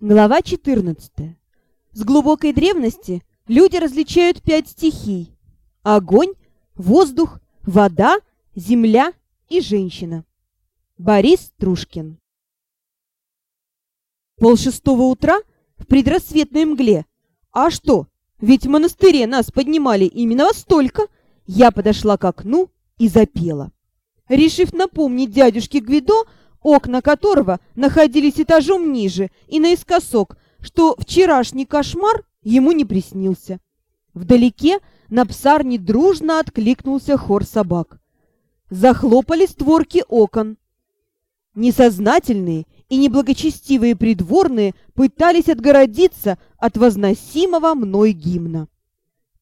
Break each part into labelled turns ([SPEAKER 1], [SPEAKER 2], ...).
[SPEAKER 1] Глава 14. С глубокой древности люди различают пять стихий. Огонь, воздух, вода, земля и женщина. Борис Трушкин. Полшестого утра в предрассветной мгле. А что, ведь в монастыре нас поднимали именно столько. Я подошла к окну и запела. Решив напомнить дядюшке Гвидо окна которого находились этажом ниже и наискосок, что вчерашний кошмар ему не приснился. Вдалеке на псарне дружно откликнулся хор собак. Захлопали створки окон. Несознательные и неблагочестивые придворные пытались отгородиться от возносимого мной гимна.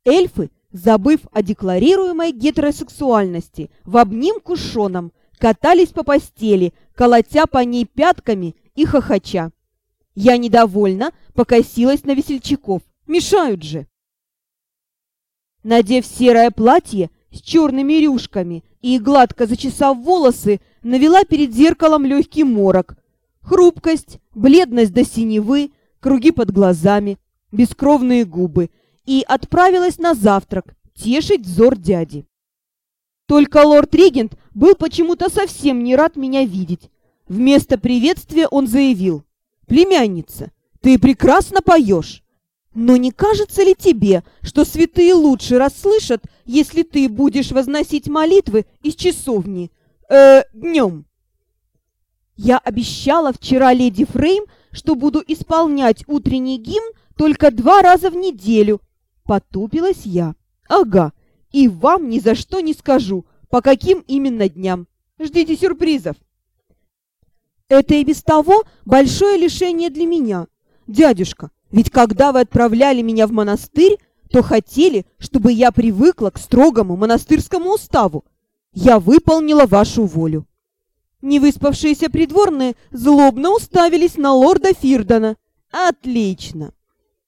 [SPEAKER 1] Эльфы, забыв о декларируемой гетеросексуальности, в обнимку с Шоном – катались по постели, колотя по ней пятками и хохоча. Я недовольна покосилась на весельчаков. Мешают же. Надев серое платье с черными рюшками и гладко зачесав волосы, навела перед зеркалом легкий морок. Хрупкость, бледность до синевы, круги под глазами, бескровные губы и отправилась на завтрак тешить взор дяди. Только лорд-регент был почему-то совсем не рад меня видеть. Вместо приветствия он заявил. «Племянница, ты прекрасно поешь. Но не кажется ли тебе, что святые лучше расслышат, если ты будешь возносить молитвы из часовни, э, днем?» Я обещала вчера леди Фрейм, что буду исполнять утренний гимн только два раза в неделю. Потупилась я. Ага, и вам ни за что не скажу, по каким именно дням. Ждите сюрпризов. Это и без того большое лишение для меня. Дядюшка, ведь когда вы отправляли меня в монастырь, то хотели, чтобы я привыкла к строгому монастырскому уставу. Я выполнила вашу волю. Невыспавшиеся придворные злобно уставились на лорда Фирдона. Отлично.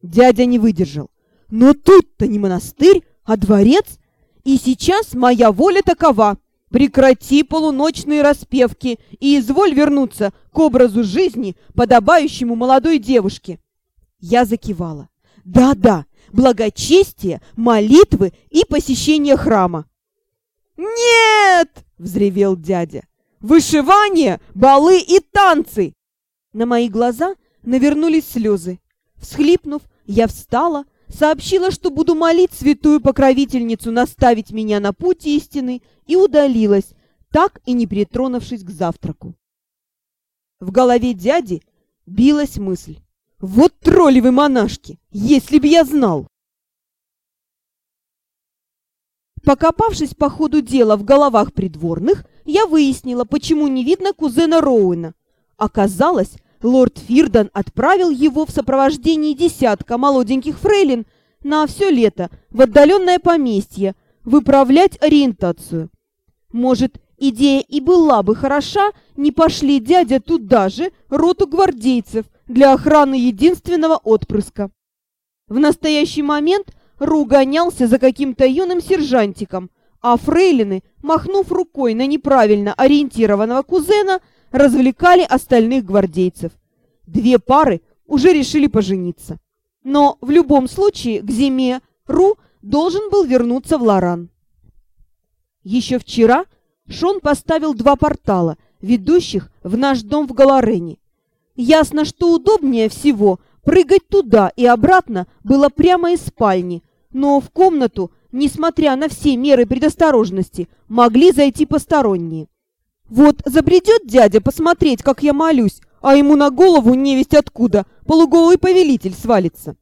[SPEAKER 1] Дядя не выдержал. Но тут-то не монастырь, а дворец — и сейчас моя воля такова. Прекрати полуночные распевки и изволь вернуться к образу жизни, подобающему молодой девушке. Я закивала. Да-да, благочестие, молитвы и посещение храма. «Нет!» — взревел дядя. «Вышивание, балы и танцы!» На мои глаза навернулись слезы. Всхлипнув, я встала, сообщила, что буду молить святую покровительницу наставить меня на путь истины, и удалилась, так и не притронувшись к завтраку. В голове дяди билась мысль. «Вот тролли вы, монашки! Если б я знал!» Покопавшись по ходу дела в головах придворных, я выяснила, почему не видно кузена Роуэна. Оказалось, Лорд Фирдан отправил его в сопровождении десятка молоденьких фрейлин на все лето в отдаленное поместье выправлять ориентацию. Может, идея и была бы хороша, не пошли дядя туда же роту гвардейцев для охраны единственного отпрыска. В настоящий момент Ру гонялся за каким-то юным сержантиком, а фрейлины, махнув рукой на неправильно ориентированного кузена, развлекали остальных гвардейцев. Две пары уже решили пожениться. Но в любом случае к зиме Ру должен был вернуться в Лоран. Еще вчера Шон поставил два портала, ведущих в наш дом в Галарене. Ясно, что удобнее всего прыгать туда и обратно было прямо из спальни, но в комнату, несмотря на все меры предосторожности, могли зайти посторонние. Вот забредет дядя посмотреть, как я молюсь, а ему на голову невесть откуда полуголый повелитель свалится.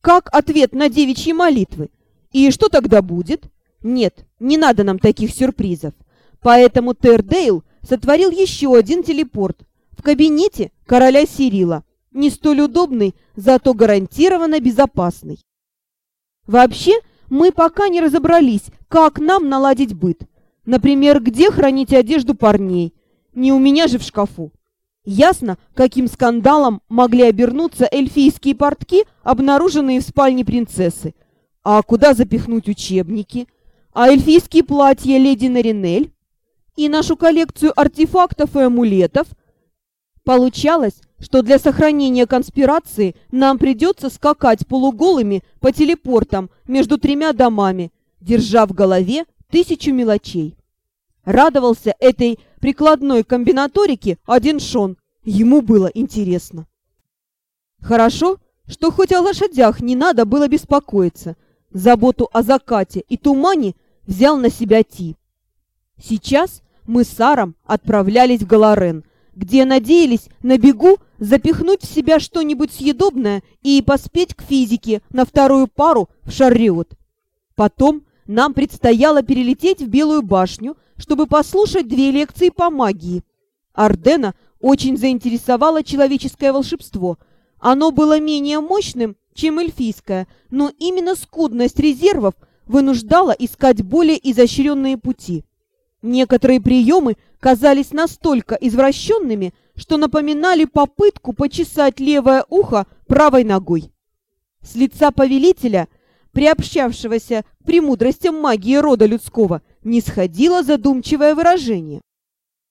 [SPEAKER 1] Как ответ на девичьи молитвы? И что тогда будет? Нет, не надо нам таких сюрпризов. Поэтому Тердейл сотворил еще один телепорт в кабинете короля Сирила, не столь удобный, зато гарантированно безопасный. Вообще, мы пока не разобрались, как нам наладить быт. Например, где хранить одежду парней? Не у меня же в шкафу. Ясно, каким скандалом могли обернуться эльфийские портки, обнаруженные в спальне принцессы. А куда запихнуть учебники? А эльфийские платья леди Наринель? И нашу коллекцию артефактов и амулетов? Получалось, что для сохранения конспирации нам придется скакать полуголыми по телепортам между тремя домами, держа в голове тысячу мелочей. Радовался этой прикладной комбинаторике один Шон. Ему было интересно. Хорошо, что хоть о лошадях не надо было беспокоиться. Заботу о закате и тумане взял на себя Ти. Сейчас мы с Саром отправлялись в Галарен, где надеялись на бегу запихнуть в себя что-нибудь съедобное и поспеть к физике на вторую пару в Шарриот. Потом нам предстояло перелететь в Белую башню, чтобы послушать две лекции по магии. Ардена очень заинтересовало человеческое волшебство. Оно было менее мощным, чем эльфийское, но именно скудность резервов вынуждала искать более изощренные пути. Некоторые приемы казались настолько извращенными, что напоминали попытку почесать левое ухо правой ногой. С лица повелителя, приобщавшегося к премудростям магии рода людского, не сходило задумчивое выражение.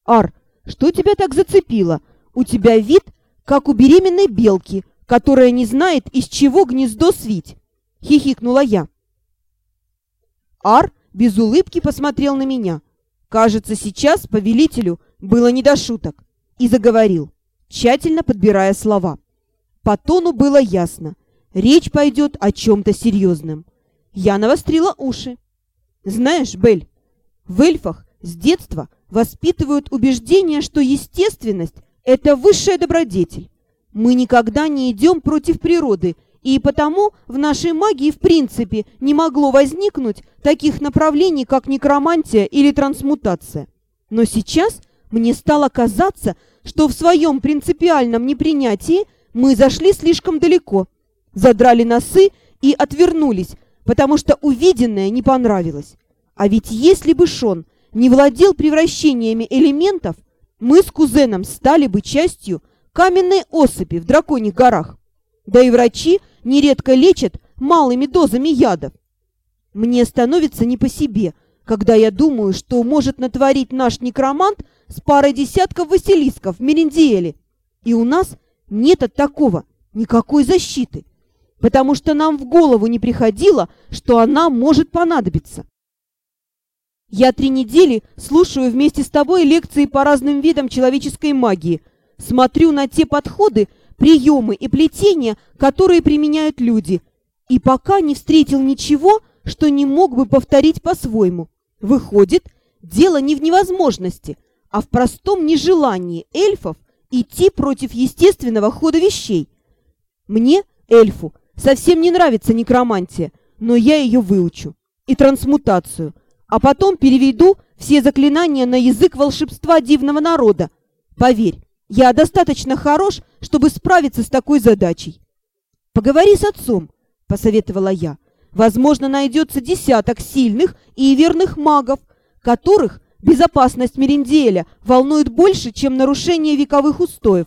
[SPEAKER 1] «Ар, что тебя так зацепило? У тебя вид, как у беременной белки, которая не знает, из чего гнездо свить!» — хихикнула я. Ар без улыбки посмотрел на меня. Кажется, сейчас повелителю было не до шуток. И заговорил, тщательно подбирая слова. По тону было ясно. Речь пойдет о чем-то серьезном. Я навострила уши. Знаешь, Бель, в эльфах с детства воспитывают убеждение, что естественность – это высшая добродетель. Мы никогда не идем против природы, и потому в нашей магии в принципе не могло возникнуть таких направлений, как некромантия или трансмутация. Но сейчас мне стало казаться, что в своем принципиальном непринятии мы зашли слишком далеко, задрали носы и отвернулись, потому что увиденное не понравилось. А ведь если бы Шон не владел превращениями элементов, мы с кузеном стали бы частью каменной осыпи в драконьих горах. Да и врачи нередко лечат малыми дозами ядов. Мне становится не по себе, когда я думаю, что может натворить наш некромант с парой десятков василисков в Мерендиэле. И у нас нет от такого никакой защиты, потому что нам в голову не приходило, что она может понадобиться. Я три недели слушаю вместе с тобой лекции по разным видам человеческой магии, смотрю на те подходы, приемы и плетения, которые применяют люди, и пока не встретил ничего, что не мог бы повторить по-своему. Выходит, дело не в невозможности, а в простом нежелании эльфов идти против естественного хода вещей. Мне, эльфу, совсем не нравится некромантия, но я ее выучу. И трансмутацию – а потом переведу все заклинания на язык волшебства дивного народа. Поверь, я достаточно хорош, чтобы справиться с такой задачей. Поговори с отцом, посоветовала я. Возможно, найдется десяток сильных и верных магов, которых безопасность Меренделя волнует больше, чем нарушение вековых устоев.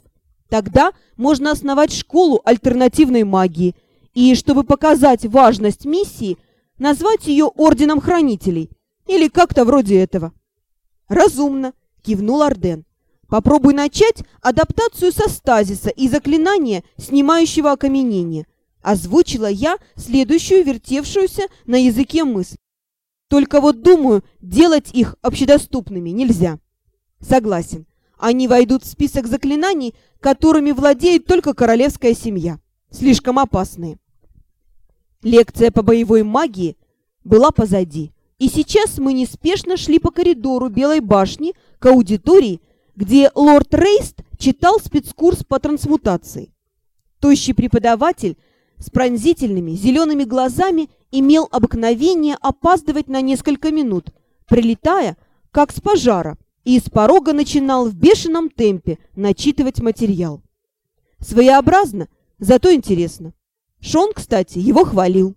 [SPEAKER 1] Тогда можно основать школу альтернативной магии и, чтобы показать важность миссии, назвать ее Орденом Хранителей – или как-то вроде этого. Разумно, кивнул Арден. Попробуй начать адаптацию со стазиса и заклинания, снимающего окаменение. Озвучила я следующую вертевшуюся на языке мысль. Только вот думаю, делать их общедоступными нельзя. Согласен. Они войдут в список заклинаний, которыми владеет только королевская семья. Слишком опасные. Лекция по боевой магии была позади. И сейчас мы неспешно шли по коридору Белой башни к аудитории, где лорд Рейст читал спецкурс по трансмутации. Тощий преподаватель с пронзительными зелеными глазами имел обыкновение опаздывать на несколько минут, прилетая, как с пожара, и с порога начинал в бешеном темпе начитывать материал. Своеобразно, зато интересно. Шон, кстати, его хвалил.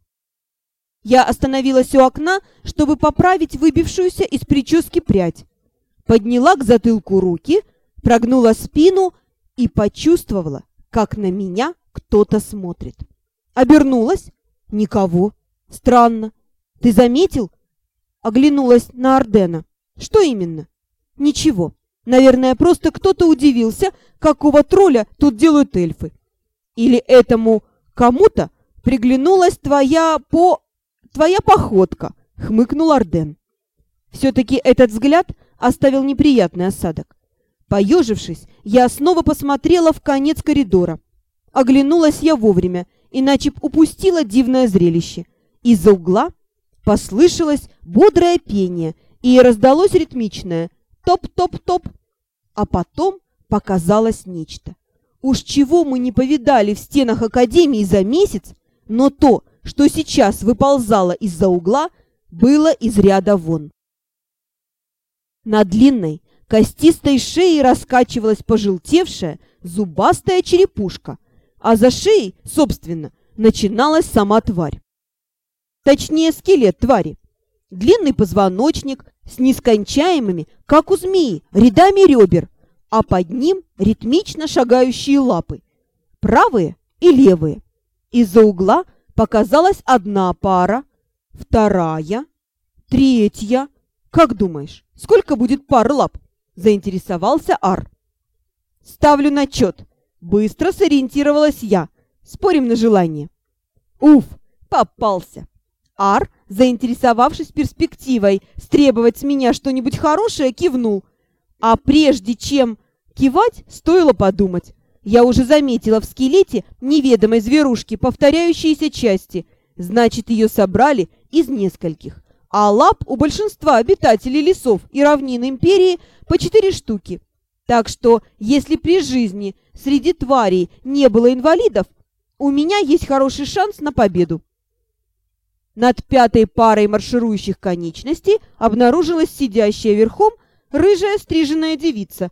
[SPEAKER 1] Я остановилась у окна, чтобы поправить выбившуюся из прически прядь. Подняла к затылку руки, прогнула спину и почувствовала, как на меня кто-то смотрит. Обернулась. Никого. Странно. Ты заметил? Оглянулась на Ардена. Что именно? Ничего. Наверное, просто кто-то удивился, какого тролля тут делают эльфы. Или этому кому-то приглянулась твоя по... твоя походка, хмыкнул Арден. Все-таки этот взгляд оставил неприятный осадок. Поежившись, я снова посмотрела в конец коридора. Оглянулась я вовремя, иначе б упустила дивное зрелище. Из-за угла послышалось бодрое пение и раздалось ритмичное «топ-топ-топ», а потом показалось нечто. Уж чего мы не повидали в стенах Академии за месяц, но то, что сейчас выползало из-за угла, было из ряда вон. На длинной, костистой шее раскачивалась пожелтевшая, зубастая черепушка, а за шеей, собственно, начиналась сама тварь. Точнее, скелет твари. Длинный позвоночник с нескончаемыми, как у змеи, рядами ребер, а под ним ритмично шагающие лапы, правые и левые. Из-за угла показалась одна пара, вторая, третья. Как думаешь, сколько будет пар лап? Заинтересовался Ар. Ставлю на чет. Быстро сориентировалась я. Спорим на желание. Уф, попался. Ар, заинтересовавшись перспективой стребовать с меня что-нибудь хорошее, кивнул. А прежде чем кивать, стоило подумать. Я уже заметила в скелете неведомой зверушки повторяющиеся части. Значит, ее собрали из нескольких. А лап у большинства обитателей лесов и равнин империи по четыре штуки. Так что, если при жизни среди тварей не было инвалидов, у меня есть хороший шанс на победу. Над пятой парой марширующих конечностей обнаружилась сидящая верхом рыжая стриженная девица,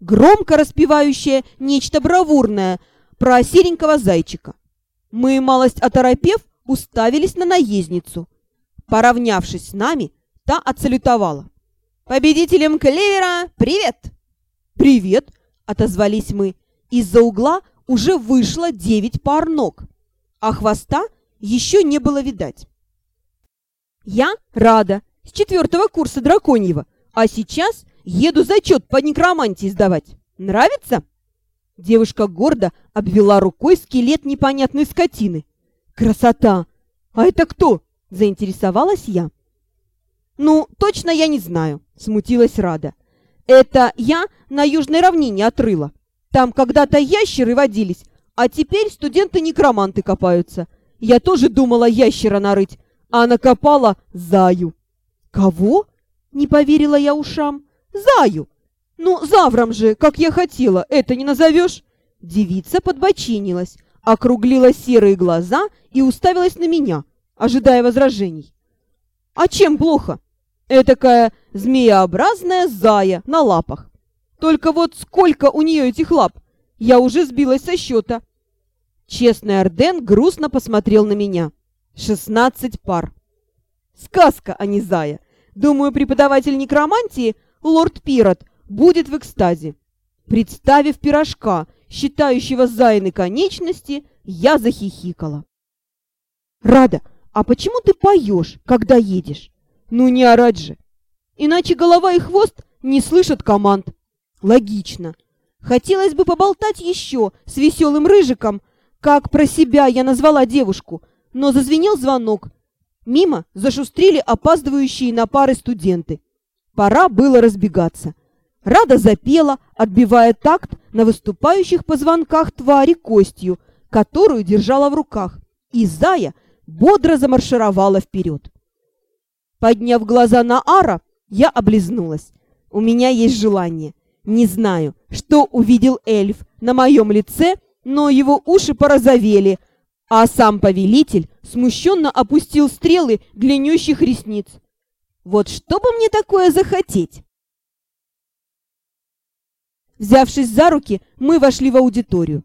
[SPEAKER 1] громко распевающая нечто бравурное про серенького зайчика. Мы, малость оторопев, уставились на наездницу. Поравнявшись с нами, та отсалютовала. «Победителям Клевера привет!» «Привет!» — отозвались мы. Из-за угла уже вышло девять пар ног, а хвоста еще не было видать. Я рада, с четвертого курса драконьего, а сейчас еду зачет по некромантии сдавать. Нравится?» Девушка гордо обвела рукой скелет непонятной скотины. «Красота! А это кто?» – заинтересовалась я. «Ну, точно я не знаю», – смутилась Рада. «Это я на южной равнине отрыла. Там когда-то ящеры водились, а теперь студенты-некроманты копаются. Я тоже думала ящера нарыть, а накопала заю. Кого? Не поверила я ушам. Заю. Ну, завром же, как я хотела, это не назовешь? Девица подбочинилась, округлила серые глаза и уставилась на меня, ожидая возражений. А чем плохо? Этакая змееобразная зая на лапах. Только вот сколько у нее этих лап? Я уже сбилась со счета. Честный Арден грустно посмотрел на меня. Шестнадцать пар. Сказка, а не зая. Думаю, преподаватель некромантии, лорд Пирот, будет в экстазе. Представив пирожка, считающего зайны конечности, я захихикала. «Рада, а почему ты поешь, когда едешь?» «Ну не орать же! Иначе голова и хвост не слышат команд». «Логично. Хотелось бы поболтать еще с веселым рыжиком, как про себя я назвала девушку, но зазвенел звонок. Мимо зашустрили опаздывающие на пары студенты. Пора было разбегаться. Рада запела, отбивая такт на выступающих позвонках твари костью, которую держала в руках, и Зая бодро замаршировала вперед. Подняв глаза на Ара, я облизнулась. У меня есть желание. Не знаю, что увидел эльф на моем лице, но его уши порозовели, а сам повелитель смущенно опустил стрелы длиннющих ресниц. Вот что бы мне такое захотеть? Взявшись за руки, мы вошли в аудиторию.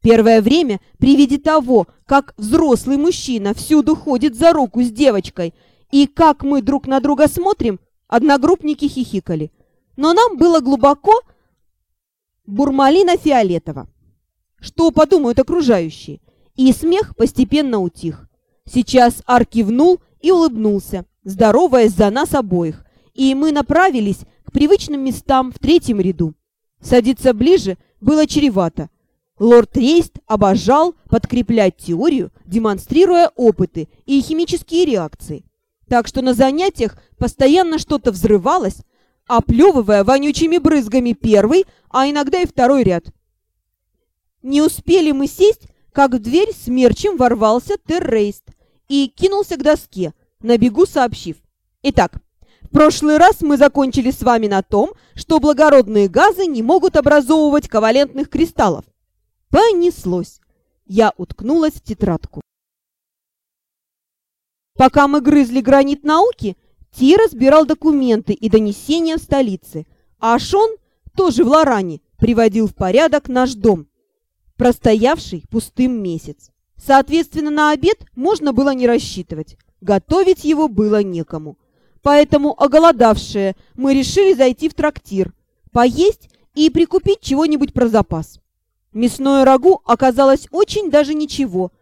[SPEAKER 1] Первое время, при виде того, как взрослый мужчина всюду ходит за руку с девочкой, и как мы друг на друга смотрим, одногруппники хихикали. Но нам было глубоко бурмалина-фиолетово. Что подумают окружающие? И смех постепенно утих. Сейчас Ар кивнул и улыбнулся, здороваясь за нас обоих, и мы направились к привычным местам в третьем ряду. Садиться ближе было чревато. Лорд Рейст обожал подкреплять теорию, демонстрируя опыты и химические реакции. Так что на занятиях постоянно что-то взрывалось, оплевывая вонючими брызгами первый, а иногда и второй ряд. Не успели мы сесть, как в дверь смерчем ворвался Террейст и кинулся к доске, на бегу сообщив. «Итак, в прошлый раз мы закончили с вами на том, что благородные газы не могут образовывать ковалентных кристаллов. Понеслось. Я уткнулась в тетрадку. Пока мы грызли гранит науки, Ти разбирал документы и донесения в столице, а Шон, тоже в Лоране, приводил в порядок наш дом, простоявший пустым месяц. Соответственно, на обед можно было не рассчитывать, готовить его было некому. Поэтому, оголодавшие, мы решили зайти в трактир, поесть и прикупить чего-нибудь про запас. Мясное рагу оказалось очень даже ничего.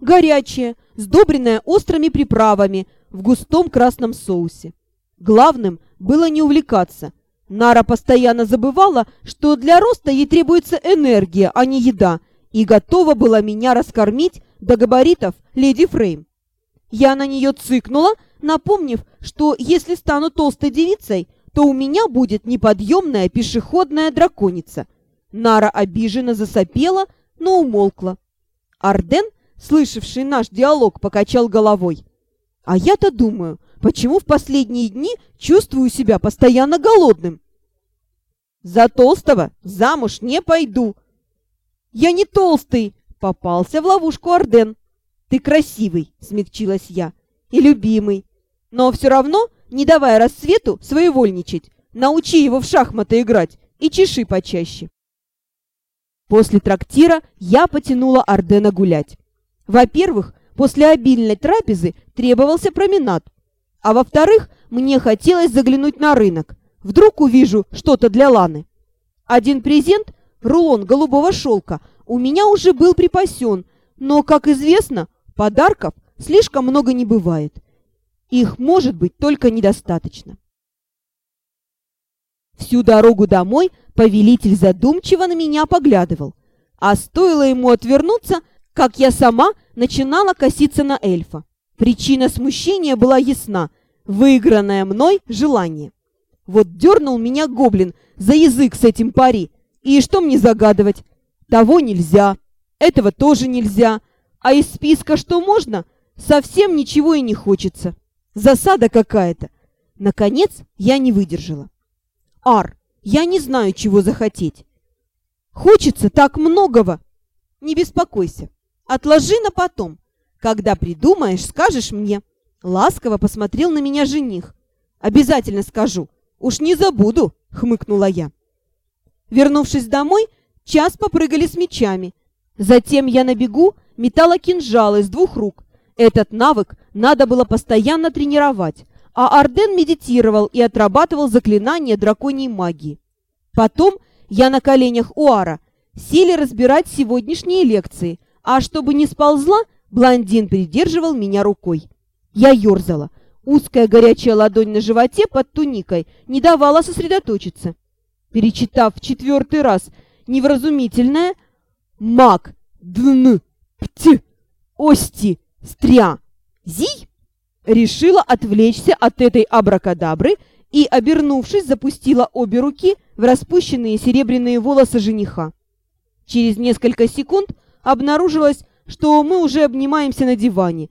[SPEAKER 1] Горячее, сдобренное острыми приправами в густом красном соусе. Главным было не увлекаться. Нара постоянно забывала, что для роста ей требуется энергия, а не еда, и готова была меня раскормить до габаритов леди Фрейм. Я на нее цыкнула, напомнив, что если стану толстой девицей, то у меня будет неподъемная пешеходная драконица. Нара обиженно засопела, но умолкла. Арден, слышавший наш диалог, покачал головой. А я-то думаю, почему в последние дни чувствую себя постоянно голодным? За толстого замуж не пойду. Я не толстый, попался в ловушку Арден. Ты красивый, смягчилась я, и любимый. Но все равно, не давая рассвету своевольничать, научи его в шахматы играть и чеши почаще. После трактира я потянула Ардена гулять. Во-первых, после обильной трапезы требовался променад. А во-вторых, мне хотелось заглянуть на рынок. Вдруг увижу что-то для Ланы. Один презент, рулон голубого шелка, у меня уже был припасен, но, как известно, подарков слишком много не бывает. Их может быть только недостаточно. Всю дорогу домой повелитель задумчиво на меня поглядывал, а стоило ему отвернуться, как я сама начинала коситься на эльфа. Причина смущения была ясна — выигранное мной желание. Вот дернул меня гоблин за язык с этим пари, и что мне загадывать? Того нельзя, этого тоже нельзя, а из списка что можно, совсем ничего и не хочется. Засада какая-то. Наконец я не выдержала. Ар, я не знаю, чего захотеть. Хочется так многого. Не беспокойся. Отложи на потом. Когда придумаешь, скажешь мне. Ласково посмотрел на меня жених. Обязательно скажу. Уж не забуду, хмыкнула я. Вернувшись домой, час попрыгали с мечами. Затем я на бегу метала кинжалы с двух рук, этот навык надо было постоянно тренировать, а Арден медитировал и отрабатывал заклинания драконьей магии. Потом я на коленях у Ара сели разбирать сегодняшние лекции, а чтобы не сползла, блондин придерживал меня рукой. Я ерзала. Узкая горячая ладонь на животе под туникой не давала сосредоточиться. Перечитав в четвертый раз невразумительное «Маг, дн, пти, ости, Стря! Зий!» Решила отвлечься от этой абракадабры и, обернувшись, запустила обе руки в распущенные серебряные волосы жениха. Через несколько секунд обнаружилось, что мы уже обнимаемся на диване.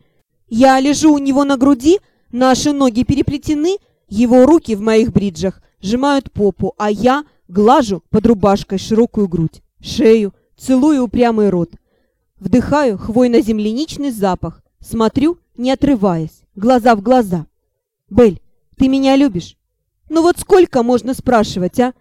[SPEAKER 1] Я лежу у него на груди, наши ноги переплетены, его руки в моих бриджах сжимают попу, а я глажу под рубашкой широкую грудь, шею, целую упрямый рот. Вдыхаю хвойно-земляничный запах, смотрю, не отрываясь, глаза в глаза. «Бель, ты меня любишь?» «Ну вот сколько можно спрашивать, а?»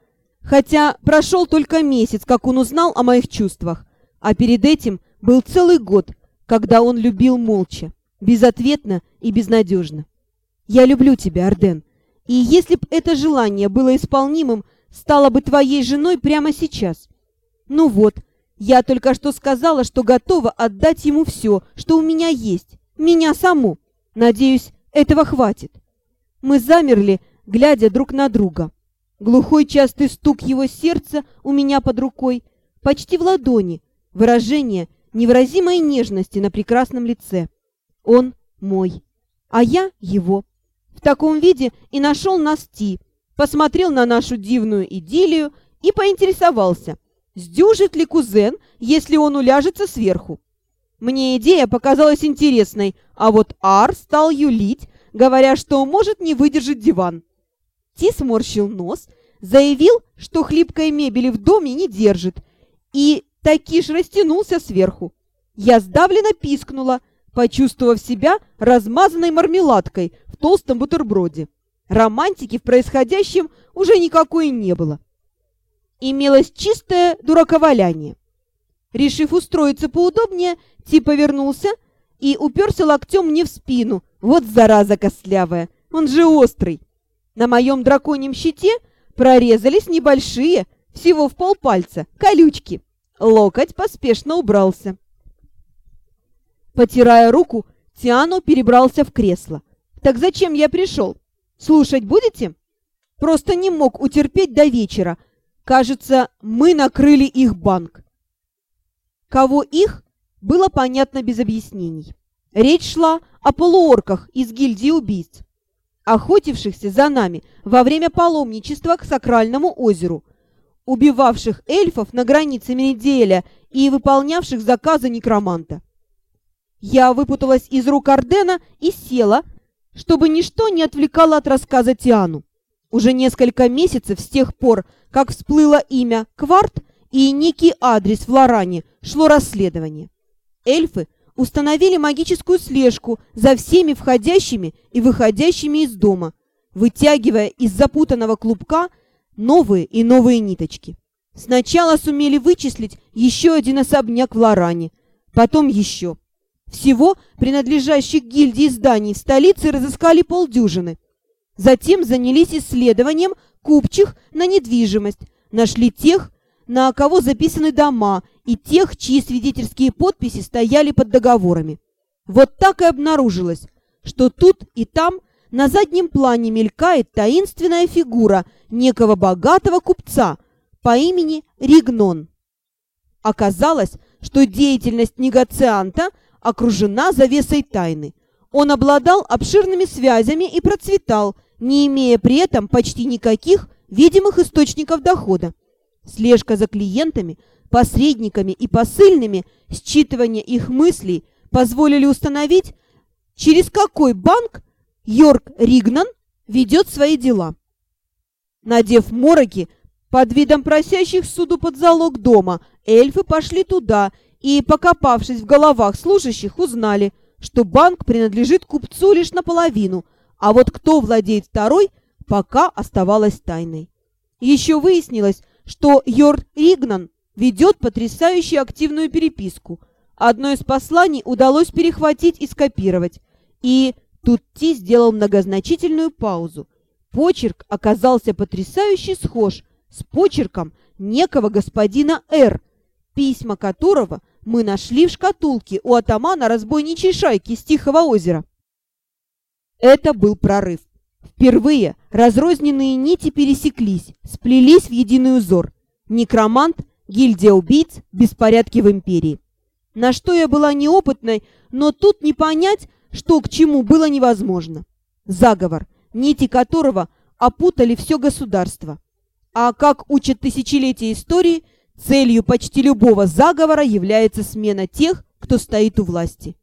[SPEAKER 1] Хотя прошел только месяц, как он узнал о моих чувствах, а перед этим был целый год, когда он любил молча, безответно и безнадежно. «Я люблю тебя, Арден, и если б это желание было исполнимым, стала бы твоей женой прямо сейчас. Ну вот, я только что сказала, что готова отдать ему все, что у меня есть, меня саму. Надеюсь, этого хватит. Мы замерли, глядя друг на друга. Глухой частый стук его сердца у меня под рукой, почти в ладони, выражение невыразимой нежности на прекрасном лице. Он мой, а я его. В таком виде и нашел нас Ти, посмотрел на нашу дивную идиллию и поинтересовался, сдюжит ли кузен, если он уляжется сверху. Мне идея показалась интересной, а вот Ар стал юлить, говоря, что может не выдержать диван. Ти сморщил нос, заявил, что хлипкой мебели в доме не держит, и такиш растянулся сверху. Я сдавленно пискнула, почувствовав себя размазанной мармеладкой в толстом бутерброде. Романтики в происходящем уже никакой не было. Имелось чистое дураковаляние. Решив устроиться поудобнее, Ти повернулся и уперся локтем мне в спину. Вот зараза костлявая, он же острый. На моем драконьем щите прорезались небольшие, всего в полпальца, колючки. Локоть поспешно убрался. Потирая руку, Тиану перебрался в кресло. «Так зачем я пришел? Слушать будете?» Просто не мог утерпеть до вечера. Кажется, мы накрыли их банк. Кого их, было понятно без объяснений. Речь шла о полуорках из гильдии убийц охотившихся за нами во время паломничества к Сакральному озеру, убивавших эльфов на границе Мериделя и выполнявших заказы некроманта. Я выпуталась из рук Ардена и села, чтобы ничто не отвлекало от рассказа Тиану. Уже несколько месяцев с тех пор, как всплыло имя Кварт и некий адрес в Лоране, шло расследование. Эльфы установили магическую слежку за всеми входящими и выходящими из дома, вытягивая из запутанного клубка новые и новые ниточки. Сначала сумели вычислить еще один особняк в Лоране, потом еще. Всего принадлежащих гильдии зданий в столице разыскали полдюжины. Затем занялись исследованием купчих на недвижимость, нашли тех, на кого записаны дома, и тех, чьи свидетельские подписи стояли под договорами. Вот так и обнаружилось, что тут и там на заднем плане мелькает таинственная фигура некого богатого купца по имени Ригнон. Оказалось, что деятельность негацианта окружена завесой тайны. Он обладал обширными связями и процветал, не имея при этом почти никаких видимых источников дохода. Слежка за клиентами, посредниками и посыльными, считывание их мыслей позволили установить, через какой банк Йорк Ригнан ведет свои дела. Надев мороки, под видом просящих суду под залог дома, эльфы пошли туда и, покопавшись в головах служащих, узнали, что банк принадлежит купцу лишь наполовину, а вот кто владеет второй, пока оставалось тайной. Еще выяснилось, что Йорд Ригнан ведет потрясающе активную переписку. Одно из посланий удалось перехватить и скопировать. И тут Ти сделал многозначительную паузу. Почерк оказался потрясающе схож с почерком некого господина Р., письма которого мы нашли в шкатулке у атамана разбойничьей шайки с Тихого озера. Это был прорыв. Впервые разрозненные нити пересеклись, сплелись в единый узор. Некромант, гильдия убийц, беспорядки в империи. На что я была неопытной, но тут не понять, что к чему было невозможно. Заговор, нити которого опутали все государство. А как учат тысячелетия истории, целью почти любого заговора является смена тех, кто стоит у власти.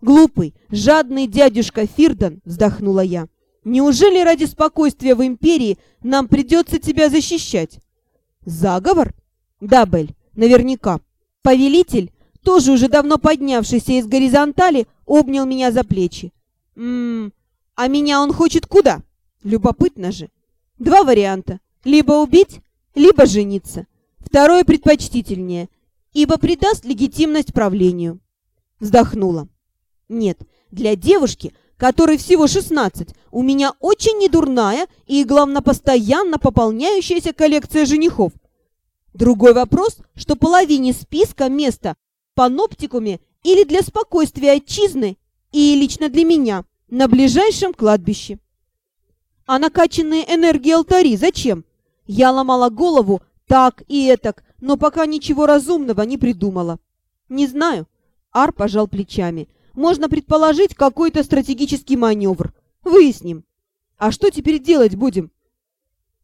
[SPEAKER 1] «Глупый, жадный дядюшка Фирдан», — вздохнула я, — Неужели ради спокойствия в империи нам придется тебя защищать? Заговор? Да, Бель, наверняка. Повелитель, тоже уже давно поднявшийся из горизонтали, обнял меня за плечи. Ммм, а меня он хочет куда? Любопытно же. Два варианта. Либо убить, либо жениться. Второе предпочтительнее, ибо придаст легитимность правлению. Вздохнула. Нет, для девушки – которой всего 16, у меня очень недурная и, главное, постоянно пополняющаяся коллекция женихов. Другой вопрос, что половине списка места в паноптикуме или для спокойствия отчизны, и лично для меня, на ближайшем кладбище. А накачанные энергией алтари зачем? Я ломала голову так и этак, но пока ничего разумного не придумала. Не знаю. Ар пожал плечами. Можно предположить какой-то стратегический маневр. Выясним. А что теперь делать будем?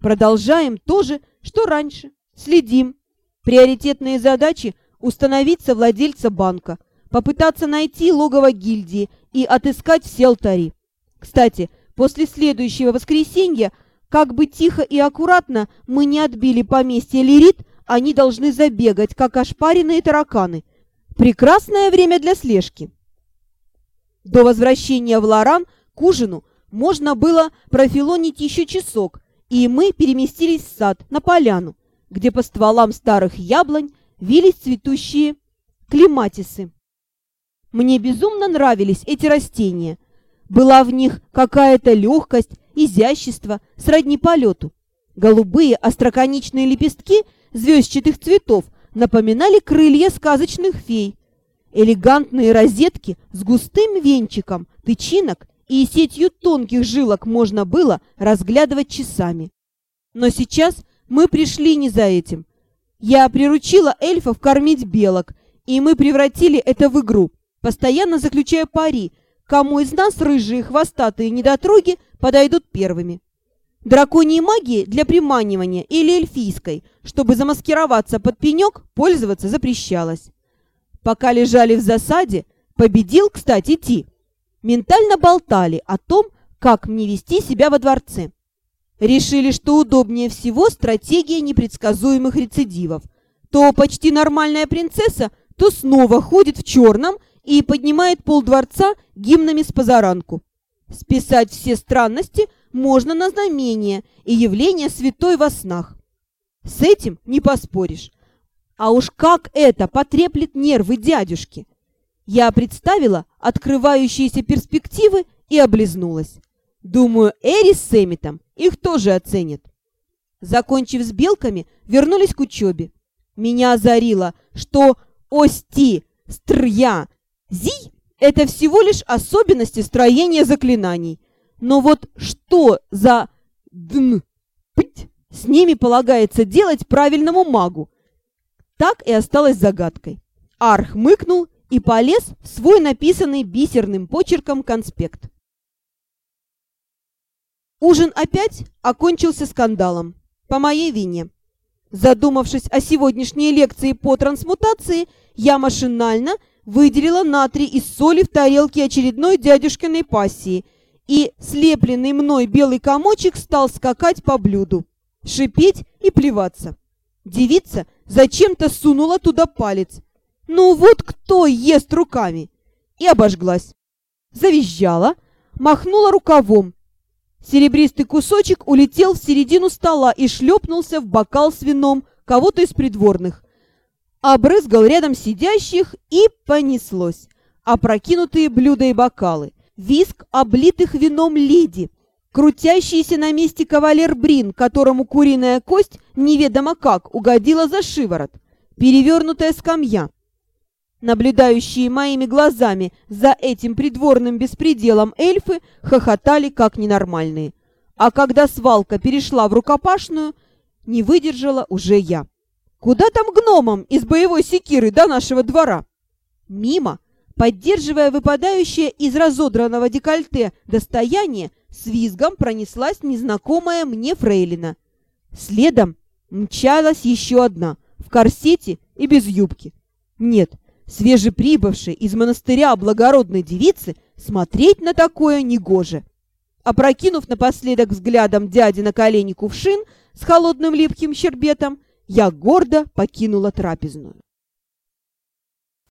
[SPEAKER 1] Продолжаем то же, что раньше. Следим. Приоритетные задачи – установить владельца банка, попытаться найти логово гильдии и отыскать все алтари. Кстати, после следующего воскресенья, как бы тихо и аккуратно мы не отбили поместье Лирит, они должны забегать, как ошпаренные тараканы. Прекрасное время для слежки. До возвращения в Лоран к ужину можно было профилонить еще часок, и мы переместились в сад, на поляну, где по стволам старых яблонь вились цветущие клематисы. Мне безумно нравились эти растения. Была в них какая-то легкость, изящество, сродни полету. Голубые остроконечные лепестки звездчатых цветов напоминали крылья сказочных фей. Элегантные розетки с густым венчиком, тычинок и сетью тонких жилок можно было разглядывать часами. Но сейчас мы пришли не за этим. Я приручила эльфов кормить белок, и мы превратили это в игру, постоянно заключая пари, кому из нас рыжие хвостатые недотроги подойдут первыми. Драконьей магии для приманивания или эльфийской, чтобы замаскироваться под пенек, пользоваться запрещалось. Пока лежали в засаде, победил, кстати, Ти. Ментально болтали о том, как мне вести себя во дворце. Решили, что удобнее всего стратегия непредсказуемых рецидивов. То почти нормальная принцесса, то снова ходит в черном и поднимает пол дворца гимнами с позаранку. Списать все странности можно на знамение и явление святой во снах. С этим не поспоришь. А уж как это потреплет нервы дядюшки! Я представила открывающиеся перспективы и облизнулась. Думаю, Эри с Эмитом их тоже оценят. Закончив с белками, вернулись к учебе. Меня озарило, что ости, стря, зи – это всего лишь особенности строения заклинаний. Но вот что за дн, пыть, с ними полагается делать правильному магу? Так и осталось загадкой. Арх мыкнул и полез в свой написанный бисерным почерком конспект. Ужин опять окончился скандалом. По моей вине. Задумавшись о сегодняшней лекции по трансмутации, я машинально выделила натрий из соли в тарелке очередной дядюшкиной пассии, и слепленный мной белый комочек стал скакать по блюду, шипеть и плеваться. Девица зачем-то сунула туда палец. «Ну вот кто ест руками?» И обожглась. Завизжала, махнула рукавом, Серебристый кусочек улетел в середину стола и шлепнулся в бокал с вином кого-то из придворных. Обрызгал рядом сидящих и понеслось. Опрокинутые блюда и бокалы, виск облитых вином леди, крутящийся на месте кавалер Брин, которому куриная кость неведомо как угодила за шиворот, перевернутая скамья, Наблюдающие моими глазами за этим придворным беспределом эльфы хохотали как ненормальные. А когда свалка перешла в рукопашную, не выдержала уже я. Куда там гномам из боевой секиры до нашего двора? Мимо, поддерживая выпадающее из разодранного декольте достояние, с визгом пронеслась незнакомая мне фрейлина. Следом мчалась еще одна, в корсете и без юбки. Нет, свежеприбывшей из монастыря благородной девицы, смотреть на такое негоже. Опрокинув напоследок взглядом дяди на колени кувшин с холодным липким щербетом, я гордо покинула трапезную.